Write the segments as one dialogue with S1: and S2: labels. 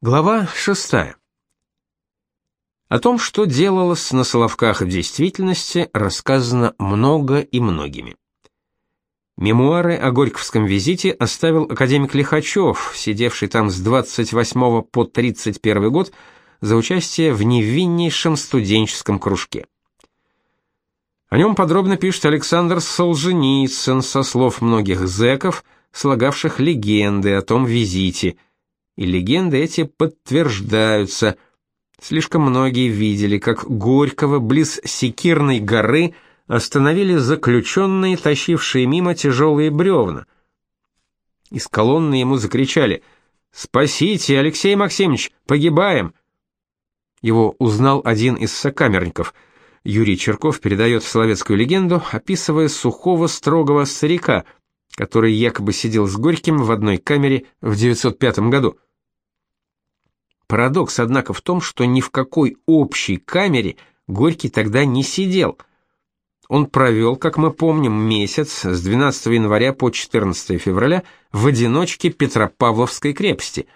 S1: Глава 6. О том, что делалось на Соловках в действительности, рассказано много и многими. Мемуары о Горьковском визите оставил академик Лихачев, сидевший там с 28 по 31 год за участие в невиннейшем студенческом кружке. О нем подробно пишет Александр Солженицын со слов многих зэков, слагавших легенды о том визите – и легенды эти подтверждаются. Слишком многие видели, как Горького близ Секирной горы остановили заключенные, тащившие мимо тяжелые бревна. Из колонны ему закричали «Спасите, Алексей Максимович, погибаем!» Его узнал один из сокамерников. Юрий Черков передает словецкую легенду, описывая сухого строгого старика, который якобы сидел с Горьким в одной камере в 905 году. Парадокс, однако, в том, что ни в какой общей камере Горький тогда не сидел. Он провел, как мы помним, месяц с 12 января по 14 февраля в одиночке Петропавловской крепости,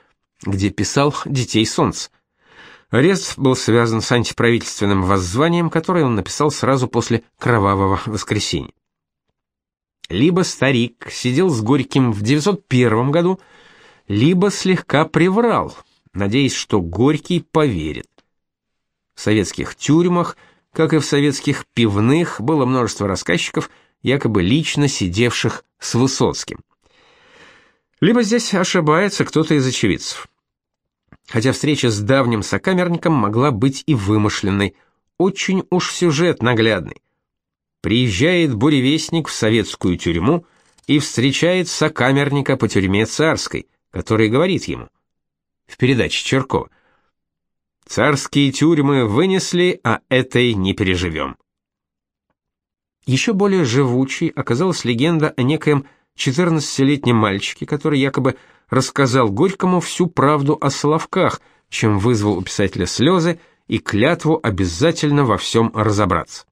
S1: где писал «Детей солнца». Арест был связан с антиправительственным воззванием, которое он написал сразу после Кровавого воскресенья. Либо старик сидел с Горьким в 901 году, либо слегка приврал – надеясь, что Горький поверит. В советских тюрьмах, как и в советских пивных, было множество рассказчиков, якобы лично сидевших с Высоцким. Либо здесь ошибается кто-то из очевидцев. Хотя встреча с давним сокамерником могла быть и вымышленной, очень уж сюжет наглядный. Приезжает буревестник в советскую тюрьму и встречает сокамерника по тюрьме царской, который говорит ему – в передаче Черкова. Царские тюрьмы вынесли, а этой не переживем. Еще более живучей оказалась легенда о некоем 14-летнем мальчике, который якобы рассказал Горькому всю правду о Соловках, чем вызвал у писателя слезы и клятву обязательно во всем разобраться.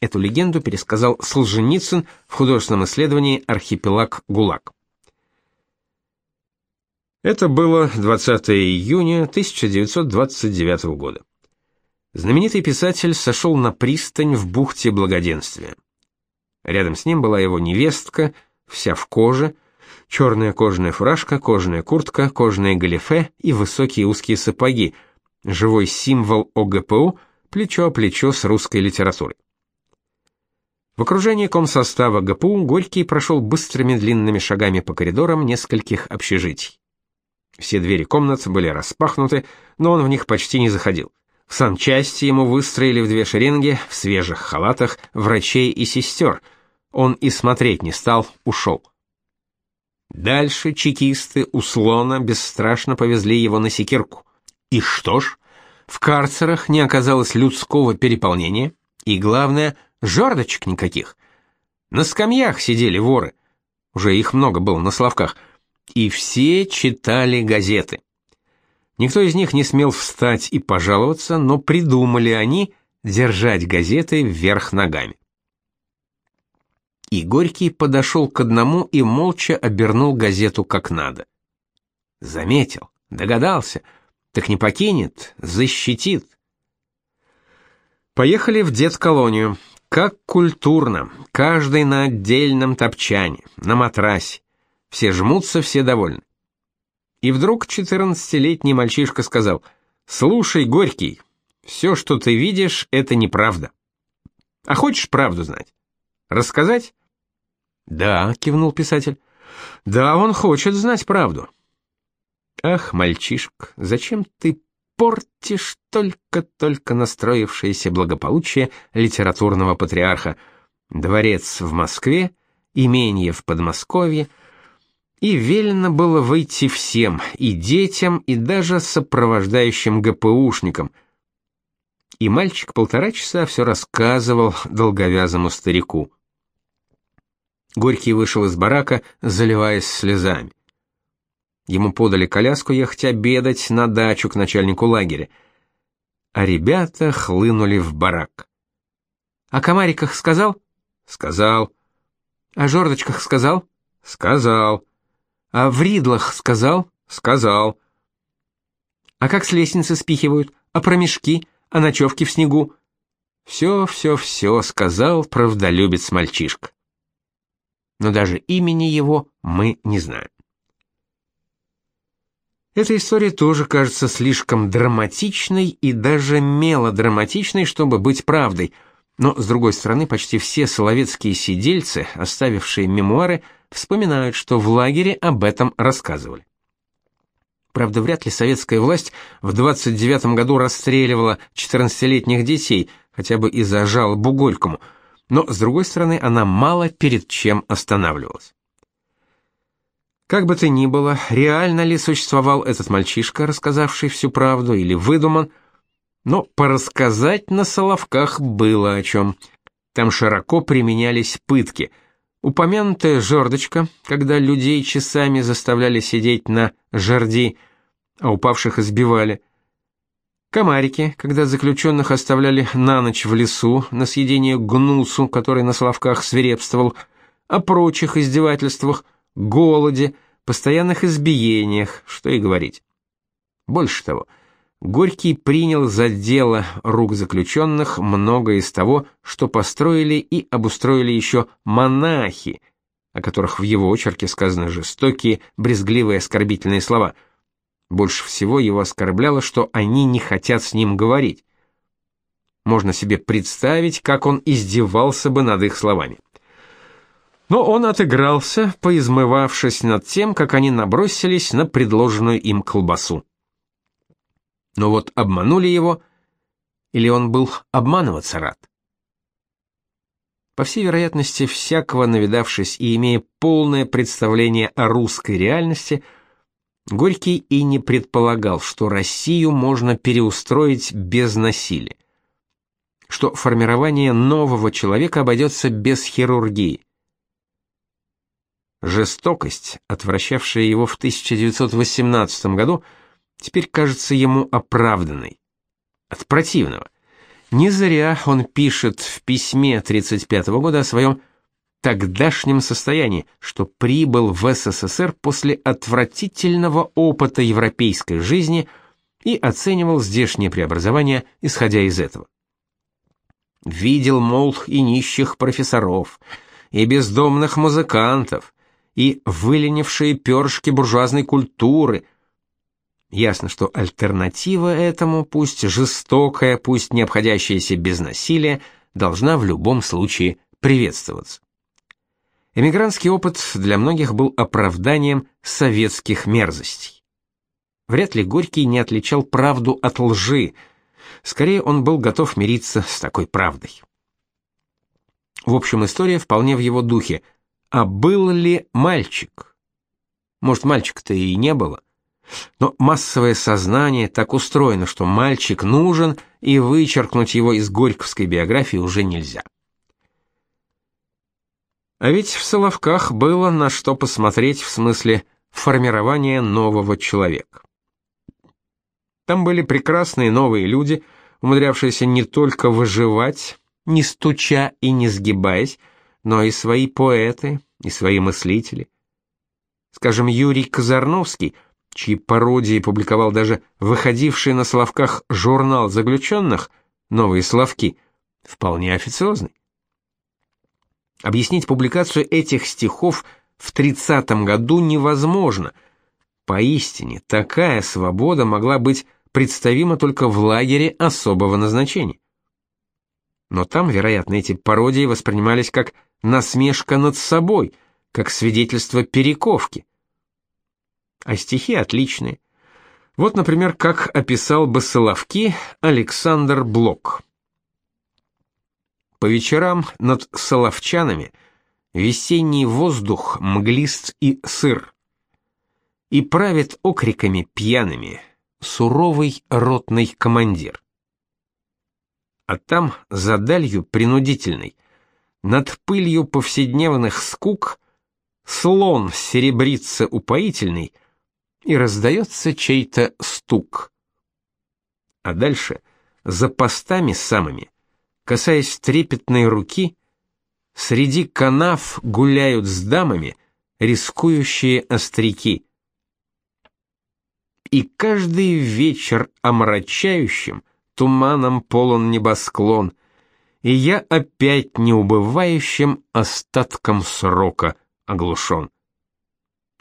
S1: Эту легенду пересказал Солженицын в художественном исследовании «Архипелаг ГУЛАГ». Это было 20 июня 1929 года. Знаменитый писатель сошел на пристань в бухте Благоденствия. Рядом с ним была его невестка, вся в коже, черная кожаная фуражка, кожаная куртка, кожаные галифе и высокие узкие сапоги, живой символ ОГПУ, плечо о плечо с русской литературой. В окружении комсостава ГПУ Горький прошел быстрыми длинными шагами по коридорам нескольких общежитий. Все двери комнат были распахнуты, но он в них почти не заходил. В санчасти ему выстроили в две шеренги, в свежих халатах, врачей и сестер. Он и смотреть не стал, ушел. Дальше чекисты у слона бесстрашно повезли его на секирку. И что ж, в карцерах не оказалось людского переполнения, и главное, жердочек никаких. На скамьях сидели воры. Уже их много было на Славках — и все читали газеты. Никто из них не смел встать и пожаловаться, но придумали они держать газеты вверх ногами. И Горький подошел к одному и молча обернул газету как надо. Заметил, догадался, так не покинет, защитит. Поехали в детсколонию. Как культурно, каждый на отдельном топчане, на матрасе. Все жмутся, все довольны. И вдруг четырнадцатилетний мальчишка сказал: "Слушай, Горький, все, что ты видишь, это неправда. А хочешь правду знать? Рассказать?" "Да", кивнул писатель. "Да, он хочет знать правду". Ах, мальчишка, зачем ты портишь только-только настроившееся благополучие литературного патриарха? Дворец в Москве, имение в Подмосковье, и велено было выйти всем, и детям, и даже сопровождающим ГПУшникам. И мальчик полтора часа все рассказывал долговязому старику. Горький вышел из барака, заливаясь слезами. Ему подали коляску ехать обедать на дачу к начальнику лагеря. А ребята хлынули в барак. «О комариках сказал?» «Сказал». «О жердочках сказал?» «Сказал». А в Ридлах сказал? Сказал. А как с лестницы спихивают? А про мешки? А ночевки в снегу? Все, все, все сказал правдолюбец мальчишка. Но даже имени его мы не знаем. Эта история тоже кажется слишком драматичной и даже мелодраматичной, чтобы быть правдой. Но с другой стороны, почти все соловецкие сидельцы, оставившие мемуары, вспоминают, что в лагере об этом рассказывали. Правда, вряд ли советская власть в 29 году расстреливала 14-летних детей, хотя бы из-за жалобу Горькому, но с другой стороны, она мало перед чем останавливалась. Как бы то ни было, реально ли существовал этот мальчишка, рассказавший всю правду, или выдуман, но порассказать на Соловках было о чем. Там широко применялись пытки. Упомянутая жердочка, когда людей часами заставляли сидеть на жерди, а упавших избивали. Комарики, когда заключенных оставляли на ночь в лесу на съедение гнусу, который на Соловках свирепствовал, о прочих издевательствах – голоде, постоянных избиениях, что и говорить. Больше того, Горький принял за дело рук заключенных многое из того, что построили и обустроили еще монахи, о которых в его очерке сказаны жестокие, брезгливые, оскорбительные слова. Больше всего его оскорбляло, что они не хотят с ним говорить. Можно себе представить, как он издевался бы над их словами. Но он отыгрался, поизмывавшись над тем, как они набросились на предложенную им колбасу. Но вот обманули его, или он был обманываться рад? По всей вероятности, всякого навидавшись и имея полное представление о русской реальности, Горький и не предполагал, что Россию можно переустроить без насилия, что формирование нового человека обойдется без хирургии. Жестокость, отвращавшая его в 1918 году, теперь кажется ему оправданной. От противного. Не зря он пишет в письме 35 -го года о своем тогдашнем состоянии, что прибыл в СССР после отвратительного опыта европейской жизни и оценивал здешние преобразования, исходя из этого. Видел, мол, и нищих профессоров, и бездомных музыкантов, и выленившие перышки буржуазной культуры. Ясно, что альтернатива этому, пусть жестокая, пусть не обходящаяся без насилия, должна в любом случае приветствоваться. Эмигрантский опыт для многих был оправданием советских мерзостей. Вряд ли Горький не отличал правду от лжи, скорее он был готов мириться с такой правдой. В общем, история вполне в его духе – а был ли мальчик? Может, мальчика-то и не было. Но массовое сознание так устроено, что мальчик нужен, и вычеркнуть его из горьковской биографии уже нельзя. А ведь в Соловках было на что посмотреть в смысле формирования нового человека. Там были прекрасные новые люди, умудрявшиеся не только выживать, не стуча и не сгибаясь, но и свои поэты, и свои мыслители. Скажем, Юрий Казарновский, чьи пародии публиковал даже выходивший на словках журнал заключенных «Новые словки», вполне официозный. Объяснить публикацию этих стихов в 30 году невозможно. Поистине, такая свобода могла быть представима только в лагере особого назначения. Но там, вероятно, эти пародии воспринимались как насмешка над собой, как свидетельство перековки. А стихи отличные. Вот, например, как описал бы Соловки Александр Блок. По вечерам над соловчанами весенний воздух мглист и сыр, и правит окриками пьяными суровый ротный командир. А там, за далью принудительной, над пылью повседневных скук слон серебрится упоительный, и раздается чей-то стук. А дальше, за постами самыми, касаясь трепетной руки, среди канав гуляют с дамами рискующие остряки. И каждый вечер омрачающим туманом полон небосклон, и я опять неубывающим остатком срока оглушен.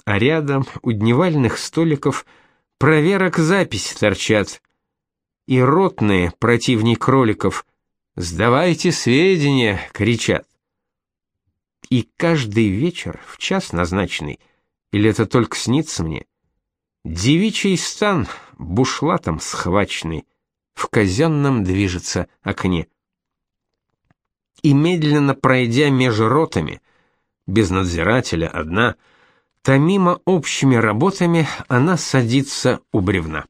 S1: А рядом у дневальных столиков проверок запись торчат, и ротные противней кроликов «Сдавайте сведения!» кричат. И каждый вечер в час назначенный, или это только снится мне, девичий стан бушлатом схваченный в казенном движется окне. И медленно пройдя меж ротами, без надзирателя одна, томимо общими работами она садится у бревна.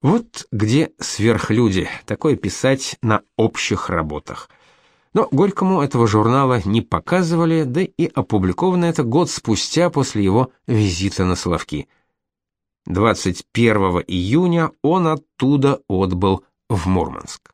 S1: Вот где сверхлюди, такое писать на общих работах. Но Горькому этого журнала не показывали, да и опубликовано это год спустя после его визита на Соловки. 21 июня он оттуда отбыл в Мурманск.